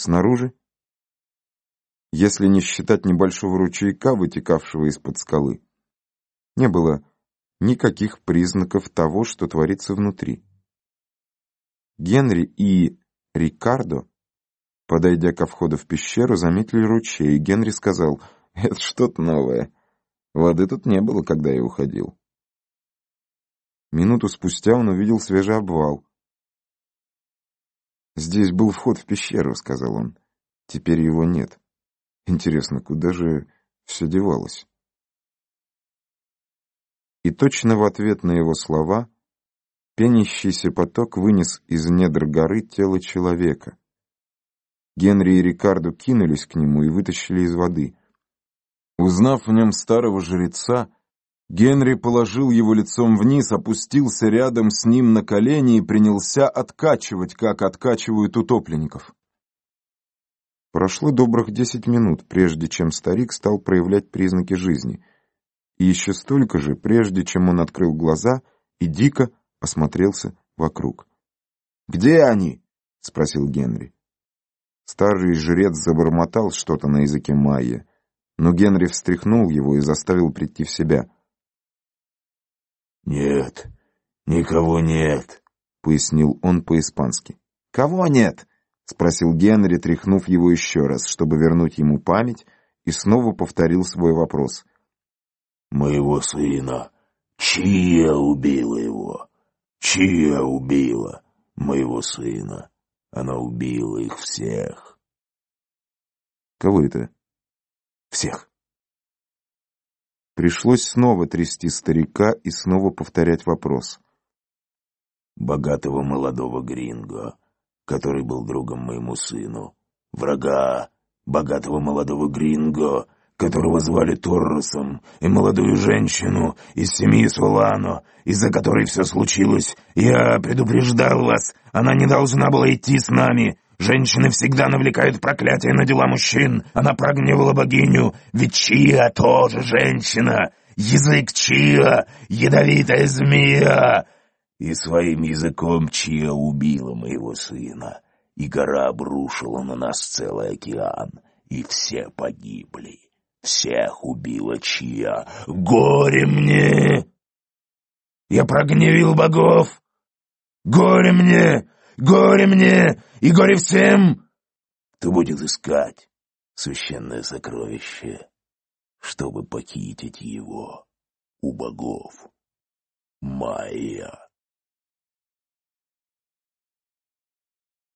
Снаружи, если не считать небольшого ручейка, вытекавшего из-под скалы, не было никаких признаков того, что творится внутри. Генри и Рикардо, подойдя ко входу в пещеру, заметили ручей, и Генри сказал, «Это что-то новое. Воды тут не было, когда я уходил». Минуту спустя он увидел свежий обвал. «Здесь был вход в пещеру», — сказал он. «Теперь его нет. Интересно, куда же все девалось?» И точно в ответ на его слова пенящийся поток вынес из недр горы тело человека. Генри и Рикардо кинулись к нему и вытащили из воды. Узнав в нем старого жреца, Генри положил его лицом вниз, опустился рядом с ним на колени и принялся откачивать, как откачивают утопленников. Прошло добрых десять минут, прежде чем старик стал проявлять признаки жизни — и еще столько же, прежде чем он открыл глаза и дико осмотрелся вокруг. «Где они?» — спросил Генри. Старый жрец забормотал что-то на языке майя, но Генри встряхнул его и заставил прийти в себя. «Нет, никого нет», — пояснил он по-испански. «Кого нет?» — спросил Генри, тряхнув его еще раз, чтобы вернуть ему память, и снова повторил свой вопрос — моего сына. Чья убила его? Чья убила моего сына? Она убила их всех. Кого это? Всех. Пришлось снова трясти старика и снова повторять вопрос. Богатого молодого гринго, который был другом моему сыну. Врага богатого молодого гринго, которого звали Торросом, и молодую женщину из семьи Солано, из-за которой все случилось. Я предупреждал вас, она не должна была идти с нами. Женщины всегда навлекают проклятие на дела мужчин. Она прогневала богиню, ведь Чия тоже женщина. Язык Чия — ядовитая змея. И своим языком Чия убила моего сына, и гора обрушила на нас целый океан, и все погибли. Всех убила Чья. Горе мне! Я прогневил богов! Горе мне! Горе мне! И горе всем, кто будет искать священное сокровище, чтобы похитить его у богов. Майя.